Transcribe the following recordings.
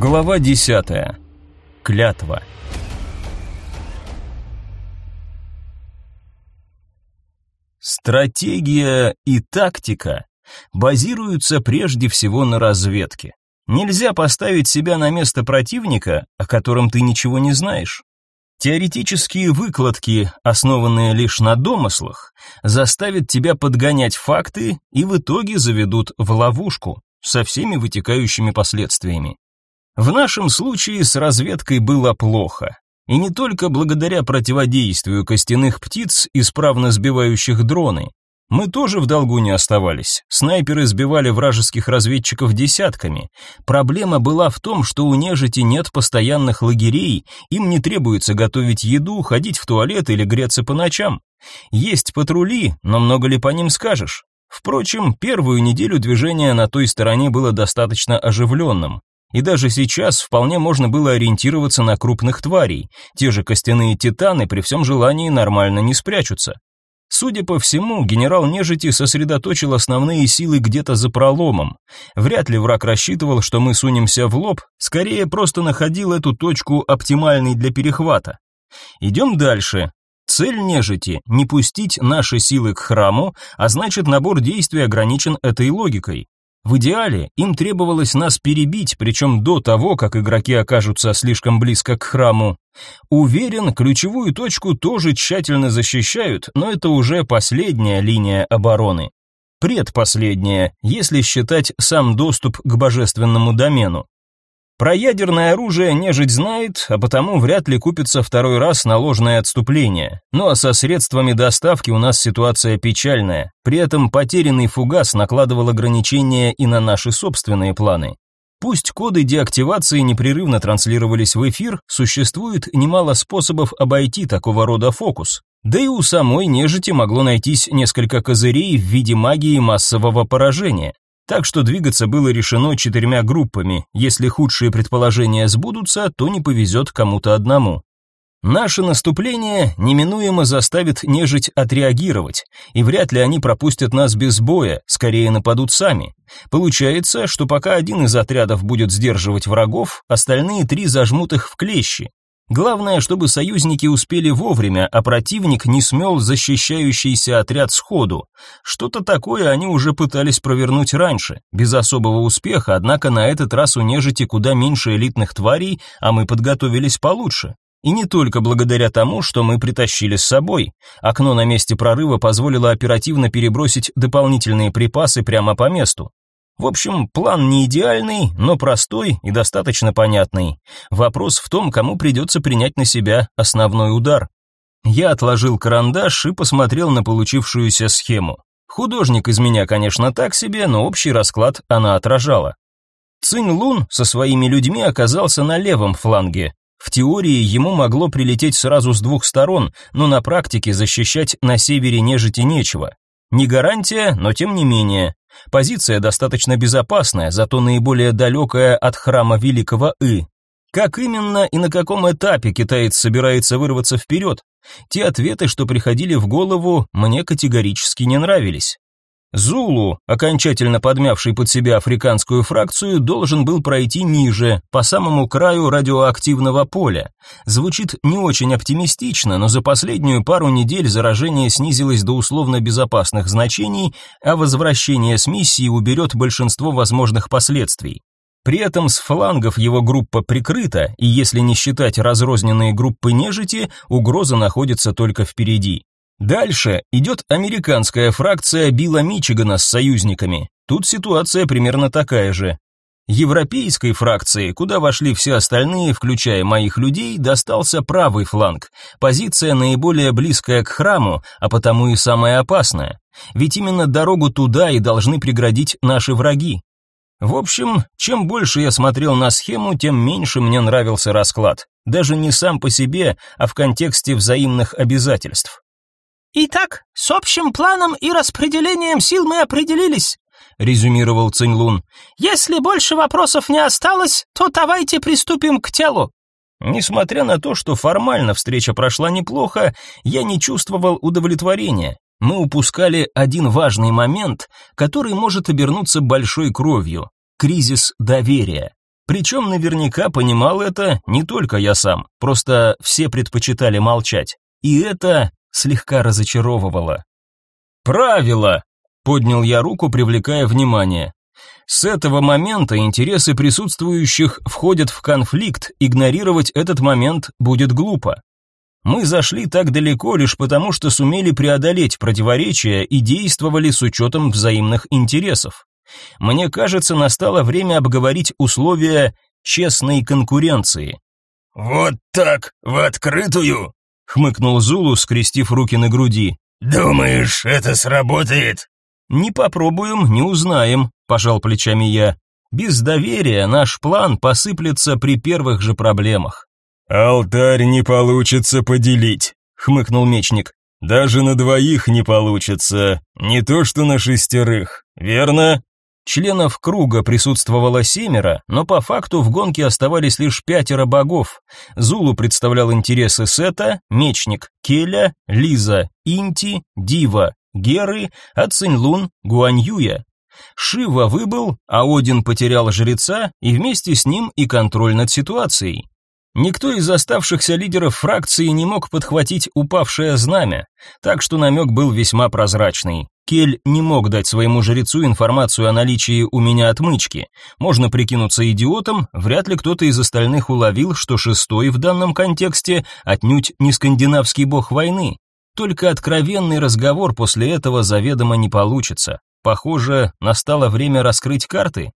Глава 10. Клятва. Стратегия и тактика базируются прежде всего на разведке. Нельзя поставить себя на место противника, о котором ты ничего не знаешь. Теоретические выкладки, основанные лишь на домыслах, заставят тебя подгонять факты и в итоге заведут в ловушку со всеми вытекающими последствиями. В нашем случае с разведкой было плохо. И не только благодаря противодействию костяных птиц, исправно сбивающих дроны. Мы тоже в долгу не оставались. Снайперы сбивали вражеских разведчиков десятками. Проблема была в том, что у нежити нет постоянных лагерей, им не требуется готовить еду, ходить в туалет или греться по ночам. Есть патрули, но много ли по ним скажешь? Впрочем, первую неделю движения на той стороне было достаточно оживленным. И даже сейчас вполне можно было ориентироваться на крупных тварей. Те же костяные титаны при всем желании нормально не спрячутся. Судя по всему, генерал нежити сосредоточил основные силы где-то за проломом. Вряд ли враг рассчитывал, что мы сунемся в лоб, скорее просто находил эту точку оптимальной для перехвата. Идем дальше. Цель нежити – не пустить наши силы к храму, а значит набор действий ограничен этой логикой. В идеале им требовалось нас перебить, причем до того, как игроки окажутся слишком близко к храму. Уверен, ключевую точку тоже тщательно защищают, но это уже последняя линия обороны. Предпоследняя, если считать сам доступ к божественному домену. Про ядерное оружие нежить знает, а потому вряд ли купится второй раз на ложное отступление. Ну а со средствами доставки у нас ситуация печальная. При этом потерянный фугас накладывал ограничения и на наши собственные планы. Пусть коды деактивации непрерывно транслировались в эфир, существует немало способов обойти такого рода фокус. Да и у самой нежити могло найтись несколько козырей в виде магии массового поражения. Так что двигаться было решено четырьмя группами. Если худшие предположения сбудутся, то не повезет кому-то одному. Наше наступление неминуемо заставит нежить отреагировать, и вряд ли они пропустят нас без боя, скорее нападут сами. Получается, что пока один из отрядов будет сдерживать врагов, остальные три зажмут их в клещи. Главное, чтобы союзники успели вовремя, а противник не смел защищающийся отряд сходу. Что-то такое они уже пытались провернуть раньше, без особого успеха, однако на этот раз у нежити куда меньше элитных тварей, а мы подготовились получше. И не только благодаря тому, что мы притащили с собой. Окно на месте прорыва позволило оперативно перебросить дополнительные припасы прямо по месту. В общем, план не идеальный, но простой и достаточно понятный. Вопрос в том, кому придется принять на себя основной удар. Я отложил карандаш и посмотрел на получившуюся схему. Художник из меня, конечно, так себе, но общий расклад она отражала. Цинь Лун со своими людьми оказался на левом фланге. В теории ему могло прилететь сразу с двух сторон, но на практике защищать на севере нежити нечего. Не гарантия, но тем не менее. Позиция достаточно безопасная, зато наиболее далекая от храма Великого И. Как именно и на каком этапе китаец собирается вырваться вперед? Те ответы, что приходили в голову, мне категорически не нравились. Зулу, окончательно подмявший под себя африканскую фракцию, должен был пройти ниже, по самому краю радиоактивного поля. Звучит не очень оптимистично, но за последнюю пару недель заражение снизилось до условно безопасных значений, а возвращение с миссии уберет большинство возможных последствий. При этом с флангов его группа прикрыта, и если не считать разрозненные группы нежити, угроза находится только впереди. Дальше идет американская фракция Билла Мичигана с союзниками. Тут ситуация примерно такая же. Европейской фракции, куда вошли все остальные, включая моих людей, достался правый фланг. Позиция наиболее близкая к храму, а потому и самая опасная. Ведь именно дорогу туда и должны преградить наши враги. В общем, чем больше я смотрел на схему, тем меньше мне нравился расклад. Даже не сам по себе, а в контексте взаимных обязательств. «Итак, с общим планом и распределением сил мы определились», — резюмировал Цинлун. «Если больше вопросов не осталось, то давайте приступим к телу». Несмотря на то, что формально встреча прошла неплохо, я не чувствовал удовлетворения. Мы упускали один важный момент, который может обернуться большой кровью — кризис доверия. Причем наверняка понимал это не только я сам, просто все предпочитали молчать. И это слегка разочаровывало. «Правило!» — поднял я руку, привлекая внимание. С этого момента интересы присутствующих входят в конфликт, игнорировать этот момент будет глупо. Мы зашли так далеко лишь потому, что сумели преодолеть противоречия и действовали с учетом взаимных интересов. Мне кажется, настало время обговорить условия честной конкуренции. «Вот так, в открытую?» — хмыкнул Зулу, скрестив руки на груди. «Думаешь, это сработает?» «Не попробуем, не узнаем», — пожал плечами я. «Без доверия наш план посыплется при первых же проблемах». «Алтарь не получится поделить», — хмыкнул мечник. «Даже на двоих не получится, не то что на шестерых, верно?» Членов круга присутствовало семеро, но по факту в гонке оставались лишь пятеро богов. Зулу представлял интересы Сета, Мечник, Келя, Лиза, Инти, Дива, Геры, Ацинлун, Гуаньюя. Шива выбыл, а Один потерял жреца и вместе с ним и контроль над ситуацией. Никто из оставшихся лидеров фракции не мог подхватить упавшее знамя, так что намек был весьма прозрачный. Кель не мог дать своему жрецу информацию о наличии у меня отмычки. Можно прикинуться идиотом, вряд ли кто-то из остальных уловил, что шестой в данном контексте отнюдь не скандинавский бог войны. Только откровенный разговор после этого заведомо не получится. Похоже, настало время раскрыть карты.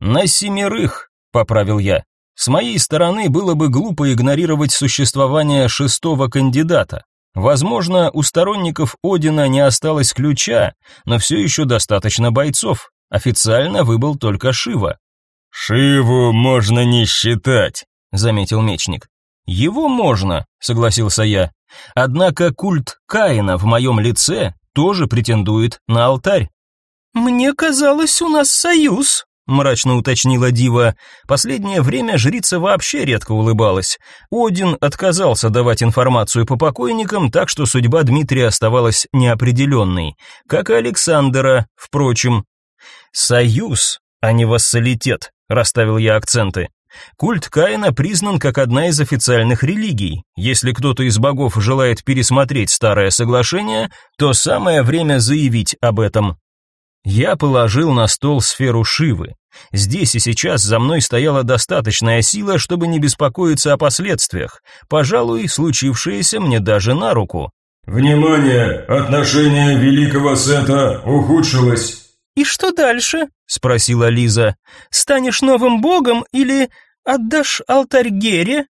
На семерых, поправил я. С моей стороны было бы глупо игнорировать существование шестого кандидата. Возможно, у сторонников Одина не осталось ключа, но все еще достаточно бойцов. Официально выбыл только Шива. «Шиву можно не считать», — заметил мечник. «Его можно», — согласился я. «Однако культ Каина в моем лице тоже претендует на алтарь». «Мне казалось, у нас союз», мрачно уточнила Дива. Последнее время жрица вообще редко улыбалась. Один отказался давать информацию по покойникам, так что судьба Дмитрия оставалась неопределенной, как и Александра, впрочем. Союз, а не вассалитет, расставил я акценты. Культ Каина признан как одна из официальных религий. Если кто-то из богов желает пересмотреть старое соглашение, то самое время заявить об этом. Я положил на стол сферу Шивы. Здесь и сейчас за мной стояла достаточная сила, чтобы не беспокоиться о последствиях. Пожалуй, случившееся мне даже на руку. «Внимание! Отношение великого Сета ухудшилось!» «И что дальше?» — спросила Лиза. «Станешь новым богом или отдашь алтарь Гере?»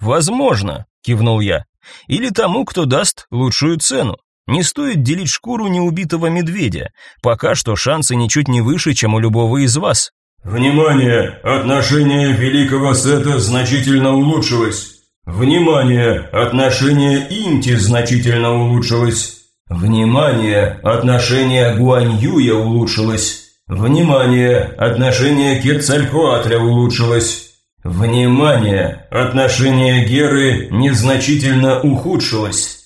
«Возможно», — кивнул я. «Или тому, кто даст лучшую цену. Не стоит делить шкуру неубитого медведя. Пока что шансы ничуть не выше, чем у любого из вас. Внимание! Отношение великого Сета значительно улучшилось. Внимание! Отношение Инти значительно улучшилось. Внимание! Отношение Гуаньюя улучшилось. Внимание! Отношение Кецалькоатля улучшилось. Внимание! Отношение Геры незначительно ухудшилось.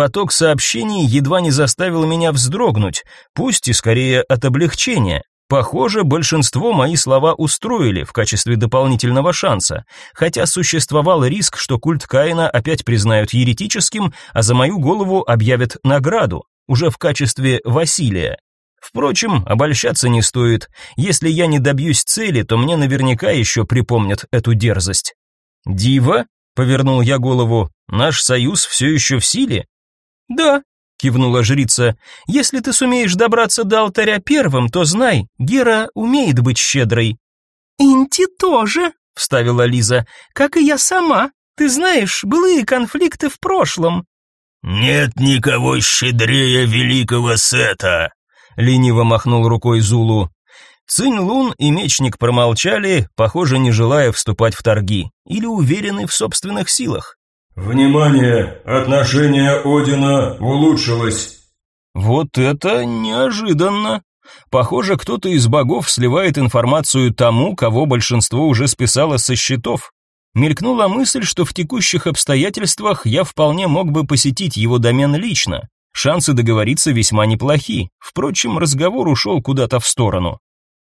Поток сообщений едва не заставил меня вздрогнуть, пусть и скорее от облегчения. Похоже, большинство мои слова устроили в качестве дополнительного шанса, хотя существовал риск, что культ Каина опять признают еретическим, а за мою голову объявят награду, уже в качестве Василия. Впрочем, обольщаться не стоит. Если я не добьюсь цели, то мне наверняка еще припомнят эту дерзость. «Дива?» — повернул я голову. «Наш союз все еще в силе?» «Да», — кивнула жрица, — «если ты сумеешь добраться до алтаря первым, то знай, Гера умеет быть щедрой». «Инти тоже», — вставила Лиза, — «как и я сама. Ты знаешь, былые конфликты в прошлом». «Нет никого щедрее великого Сета», — лениво махнул рукой Зулу. Цинь Лун и Мечник промолчали, похоже, не желая вступать в торги, или уверены в собственных силах. «Внимание! Отношение Одина улучшилось!» «Вот это неожиданно!» Похоже, кто-то из богов сливает информацию тому, кого большинство уже списало со счетов. Мелькнула мысль, что в текущих обстоятельствах я вполне мог бы посетить его домен лично. Шансы договориться весьма неплохи. Впрочем, разговор ушел куда-то в сторону.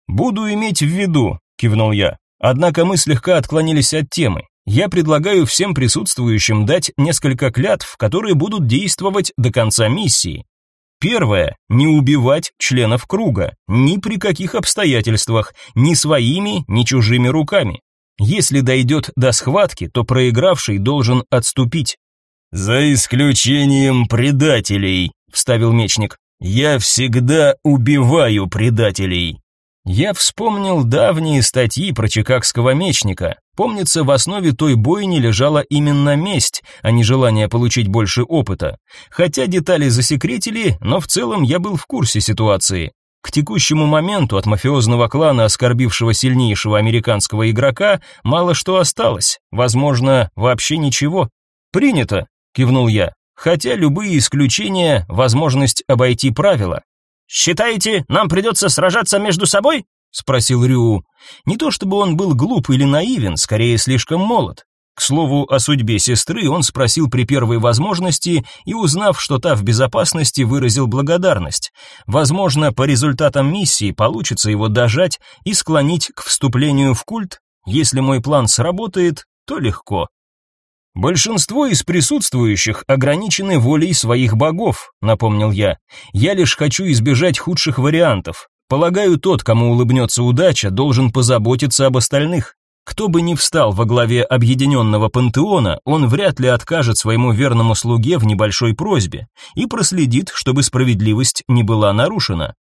«Буду иметь в виду», — кивнул я. Однако мы слегка отклонились от темы. Я предлагаю всем присутствующим дать несколько клятв, которые будут действовать до конца миссии. Первое не убивать членов круга ни при каких обстоятельствах, ни своими, ни чужими руками. Если дойдет до схватки, то проигравший должен отступить. За исключением предателей, вставил мечник. Я всегда убиваю предателей. Я вспомнил давние статьи про чикагского мечника. Помнится, в основе той бойни лежала именно месть, а не желание получить больше опыта. Хотя детали засекретили, но в целом я был в курсе ситуации. К текущему моменту от мафиозного клана, оскорбившего сильнейшего американского игрока, мало что осталось, возможно, вообще ничего. «Принято», — кивнул я, хотя любые исключения — возможность обойти правила. «Считаете, нам придется сражаться между собой?» — спросил Рю. Не то чтобы он был глуп или наивен, скорее слишком молод. К слову, о судьбе сестры он спросил при первой возможности и, узнав, что та в безопасности, выразил благодарность. Возможно, по результатам миссии получится его дожать и склонить к вступлению в культ. Если мой план сработает, то легко. Большинство из присутствующих ограничены волей своих богов, напомнил я. Я лишь хочу избежать худших вариантов. Полагаю, тот, кому улыбнется удача, должен позаботиться об остальных. Кто бы ни встал во главе объединенного пантеона, он вряд ли откажет своему верному слуге в небольшой просьбе и проследит, чтобы справедливость не была нарушена.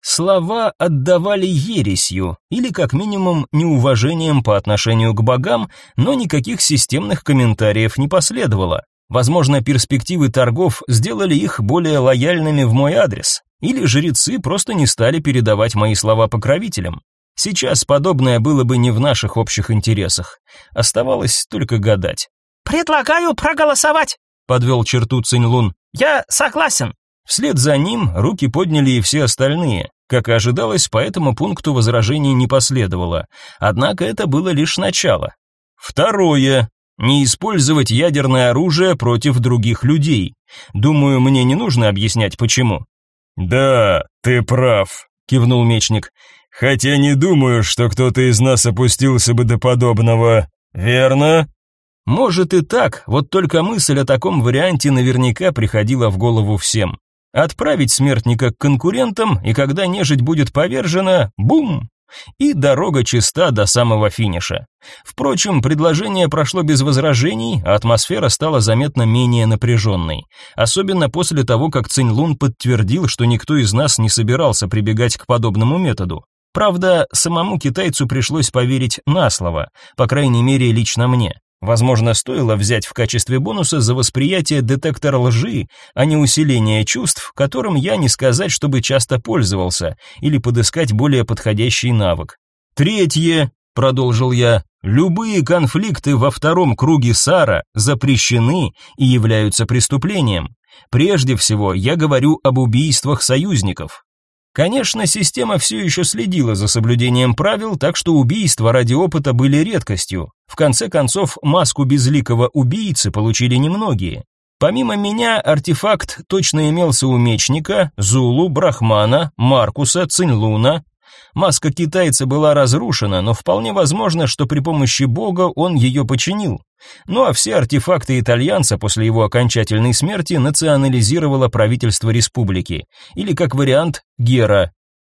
Слова отдавали ересью или как минимум неуважением по отношению к богам, но никаких системных комментариев не последовало. Возможно, перспективы торгов сделали их более лояльными в мой адрес, или жрецы просто не стали передавать мои слова покровителям. Сейчас подобное было бы не в наших общих интересах. Оставалось только гадать. «Предлагаю проголосовать», — подвел черту Цинь-Лун. «Я согласен». Вслед за ним руки подняли и все остальные. Как и ожидалось, по этому пункту возражений не последовало. Однако это было лишь начало. Второе. Не использовать ядерное оружие против других людей. Думаю, мне не нужно объяснять почему. Да, ты прав, кивнул мечник. Хотя не думаю, что кто-то из нас опустился бы до подобного. Верно? Может и так, вот только мысль о таком варианте наверняка приходила в голову всем. Отправить смертника к конкурентам, и когда нежить будет повержена, бум! И дорога чиста до самого финиша. Впрочем, предложение прошло без возражений, а атмосфера стала заметно менее напряженной. Особенно после того, как Цинь-Лун подтвердил, что никто из нас не собирался прибегать к подобному методу. Правда, самому китайцу пришлось поверить на слово, по крайней мере, лично мне. Возможно, стоило взять в качестве бонуса за восприятие детектор лжи, а не усиление чувств, которым я не сказать, чтобы часто пользовался, или подыскать более подходящий навык. Третье, продолжил я, любые конфликты во втором круге Сара запрещены и являются преступлением. Прежде всего, я говорю об убийствах союзников. Конечно, система все еще следила за соблюдением правил, так что убийства ради опыта были редкостью. В конце концов, маску безликого убийцы получили немногие. Помимо меня, артефакт точно имелся у мечника, Зулу, Брахмана, Маркуса, Цинлуна, Маска китайца была разрушена, но вполне возможно, что при помощи бога он ее починил. Ну а все артефакты итальянца после его окончательной смерти национализировало правительство республики, или как вариант Гера,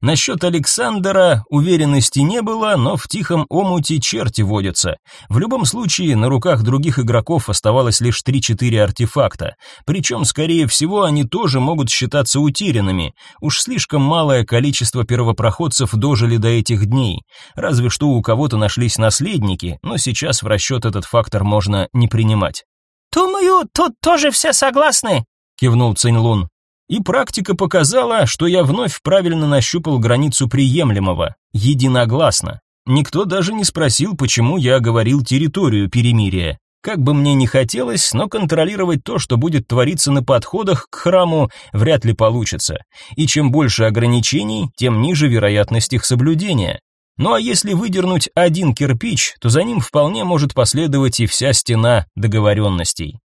Насчет Александра уверенности не было, но в тихом омуте черти водятся. В любом случае, на руках других игроков оставалось лишь 3-4 артефакта. Причем, скорее всего, они тоже могут считаться утерянными. Уж слишком малое количество первопроходцев дожили до этих дней. Разве что у кого-то нашлись наследники, но сейчас в расчет этот фактор можно не принимать. «Думаю, тут тоже все согласны», — кивнул Цинь-Лун. И практика показала, что я вновь правильно нащупал границу приемлемого, единогласно. Никто даже не спросил, почему я оговорил территорию перемирия. Как бы мне ни хотелось, но контролировать то, что будет твориться на подходах к храму, вряд ли получится. И чем больше ограничений, тем ниже вероятность их соблюдения. Ну а если выдернуть один кирпич, то за ним вполне может последовать и вся стена договоренностей.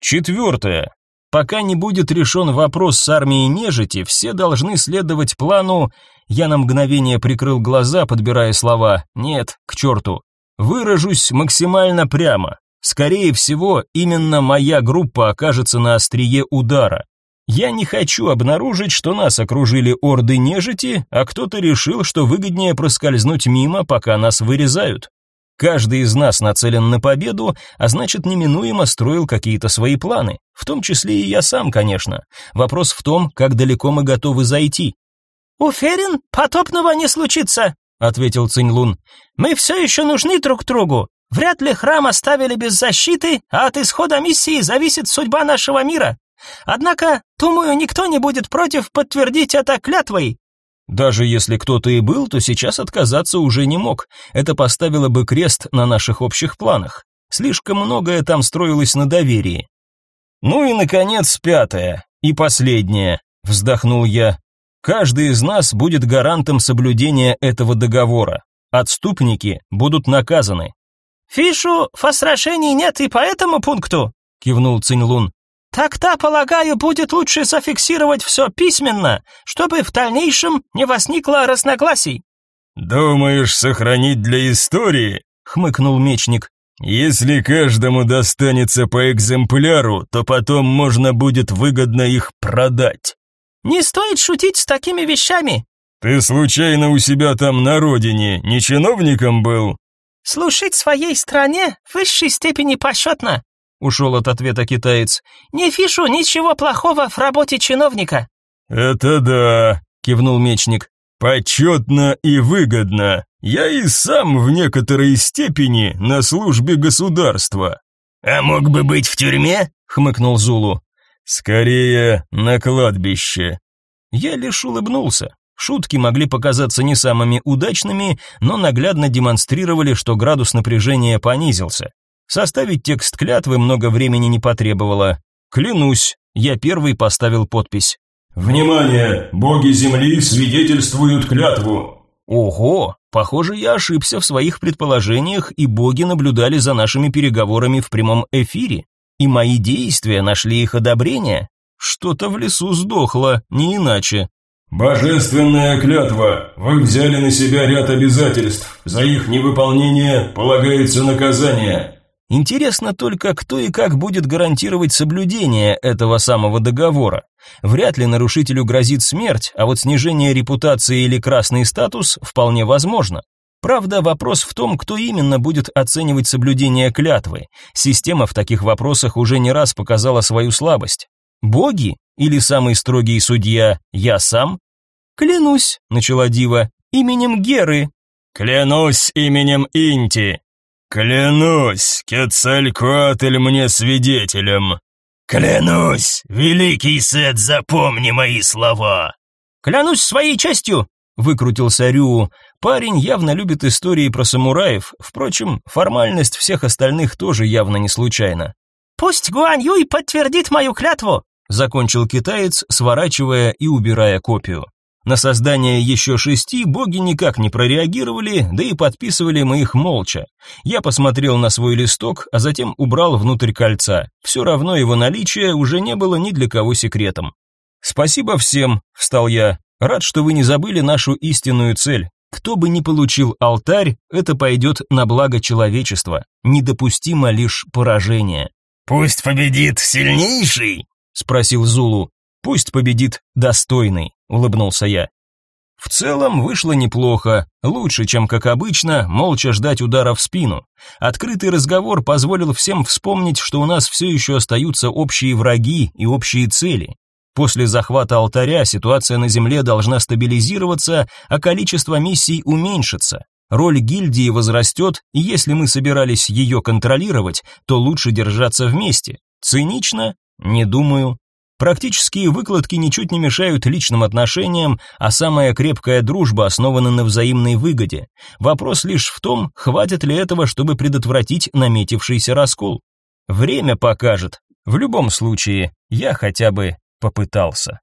Четвертое. Пока не будет решен вопрос с армией нежити, все должны следовать плану... Я на мгновение прикрыл глаза, подбирая слова. Нет, к черту. Выражусь максимально прямо. Скорее всего, именно моя группа окажется на острие удара. Я не хочу обнаружить, что нас окружили орды нежити, а кто-то решил, что выгоднее проскользнуть мимо, пока нас вырезают. Каждый из нас нацелен на победу, а значит, неминуемо строил какие-то свои планы, в том числе и я сам, конечно. Вопрос в том, как далеко мы готовы зайти. «Уверен, потопного не случится», — ответил Циньлун. «Мы все еще нужны друг другу. Вряд ли храм оставили без защиты, а от исхода миссии зависит судьба нашего мира. Однако, думаю, никто не будет против подтвердить это клятвой. Даже если кто-то и был, то сейчас отказаться уже не мог. Это поставило бы крест на наших общих планах. Слишком многое там строилось на доверии. Ну и наконец, пятое и последнее, вздохнул я. Каждый из нас будет гарантом соблюдения этого договора. Отступники будут наказаны. Фишу фасрашений нет и по этому пункту, кивнул Цинлун. Так-то, полагаю, будет лучше зафиксировать все письменно, чтобы в дальнейшем не возникло разногласий. Думаешь, сохранить для истории? хмыкнул мечник. Если каждому достанется по экземпляру, то потом можно будет выгодно их продать. Не стоит шутить с такими вещами. Ты случайно у себя там на родине не чиновником был? Слушать своей стране в высшей степени почетно. Ушел от ответа китаец. Не фишу ничего плохого в работе чиновника. Это да, кивнул мечник. Почетно и выгодно. Я и сам в некоторой степени на службе государства. А мог бы быть в тюрьме? хмыкнул Зулу. Скорее на кладбище. Я лишь улыбнулся. Шутки могли показаться не самыми удачными, но наглядно демонстрировали, что градус напряжения понизился. Составить текст клятвы много времени не потребовало. Клянусь, я первый поставил подпись. Внимание, боги земли свидетельствуют клятву. Ого, похоже, я ошибся в своих предположениях, и боги наблюдали за нашими переговорами в прямом эфире, и мои действия нашли их одобрение. Что-то в лесу сдохло, не иначе. Божественная клятва. Вы взяли на себя ряд обязательств. За их невыполнение полагается наказание. Интересно только, кто и как будет гарантировать соблюдение этого самого договора. Вряд ли нарушителю грозит смерть, а вот снижение репутации или красный статус вполне возможно. Правда, вопрос в том, кто именно будет оценивать соблюдение клятвы. Система в таких вопросах уже не раз показала свою слабость. Боги или самый строгий судья я сам? Клянусь, начала Дива, именем Геры. Клянусь именем Инти, «Клянусь, Кецалькуатль мне свидетелем!» «Клянусь, великий Сет, запомни мои слова!» «Клянусь своей честью!» — выкрутился Рю. Парень явно любит истории про самураев, впрочем, формальность всех остальных тоже явно не случайна. «Пусть Гуань Юй подтвердит мою клятву!» — закончил китаец, сворачивая и убирая копию. На создание еще шести боги никак не прореагировали, да и подписывали мы их молча. Я посмотрел на свой листок, а затем убрал внутрь кольца. Все равно его наличие уже не было ни для кого секретом. «Спасибо всем», — встал я. «Рад, что вы не забыли нашу истинную цель. Кто бы ни получил алтарь, это пойдет на благо человечества. Недопустимо лишь поражение». «Пусть победит сильнейший», — спросил Зулу. «Пусть победит достойный» улыбнулся я. В целом вышло неплохо, лучше, чем как обычно, молча ждать удара в спину. Открытый разговор позволил всем вспомнить, что у нас все еще остаются общие враги и общие цели. После захвата алтаря ситуация на Земле должна стабилизироваться, а количество миссий уменьшится. Роль гильдии возрастет, и если мы собирались ее контролировать, то лучше держаться вместе. Цинично? Не думаю. Практические выкладки ничуть не мешают личным отношениям, а самая крепкая дружба основана на взаимной выгоде. Вопрос лишь в том, хватит ли этого, чтобы предотвратить наметившийся раскол. Время покажет. В любом случае, я хотя бы попытался.